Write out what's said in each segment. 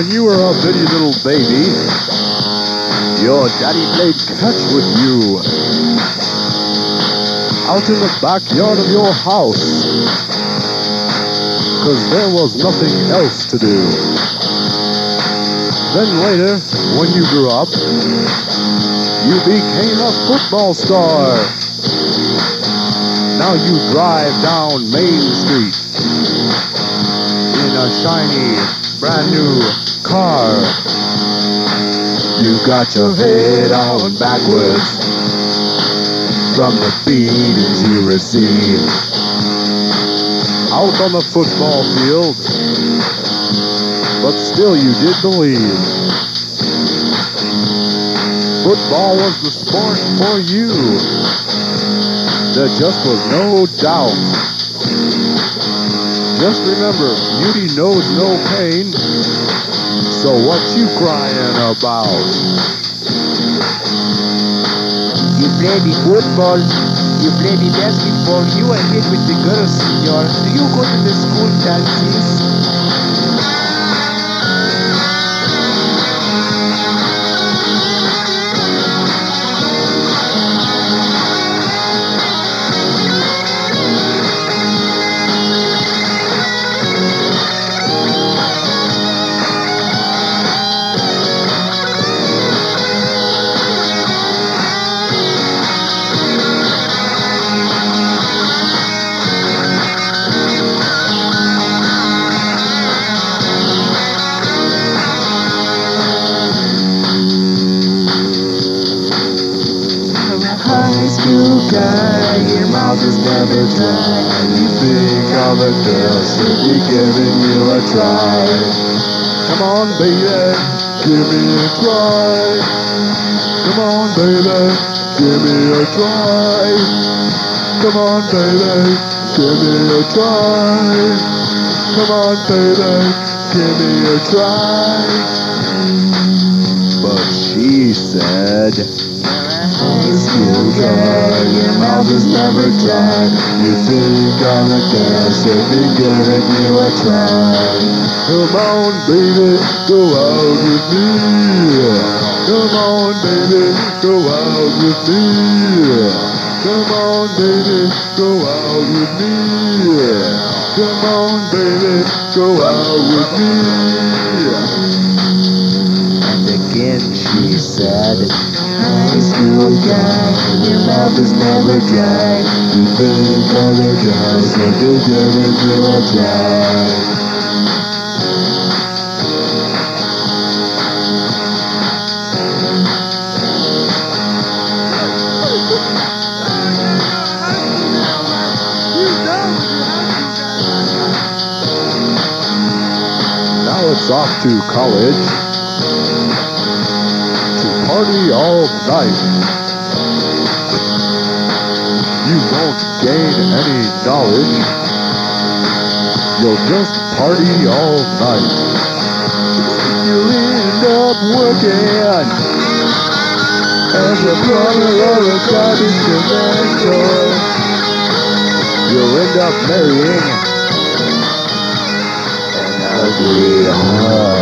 when you were a bitty little baby, your daddy played catch with you out in the backyard of your house because there was nothing else to do. Then later, when you grew up, you became a football star. Now you drive down Main Street in a shiny, brand new car. You got your head on backwards from the beatings you received. Out on the football field, but still you did believe. Football was the sport for you. There just was no doubt. Just remember, beauty knows no pain. So what you crying about? You play the football, you play the basketball, you are here with the girls, senor. Do you go to the school dances? School your mouth is never dry. You think all the girls should be giving you a try. Come on, baby, give me a try. Come on, baby, give me a try. Come on, baby, give me a try. Come on, baby, give me a try. But she said, High school guy, your mouth is never dry. You think all the girls should be giving you a try. Come on, baby, go out with me. Come on, baby, go out with me. Come on, baby, go out with me. Come on, baby, go out with me. And again she said, High school guy, your mouth is never dry. You think all the girls should be giving you a try. Now it's off to college party all night. You won't gain any knowledge. You'll just party all night. You'll end up working as a plumber or a garbage collector. You'll end up marrying an ugly whore.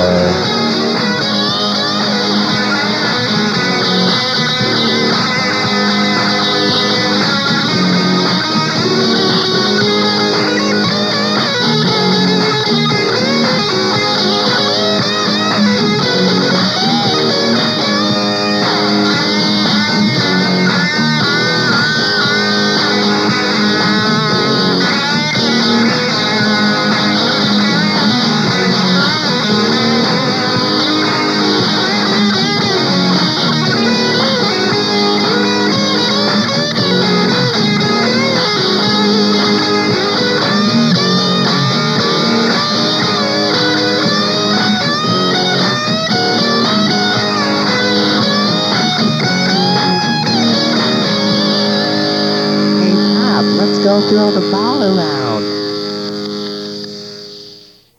Go throw the ball around.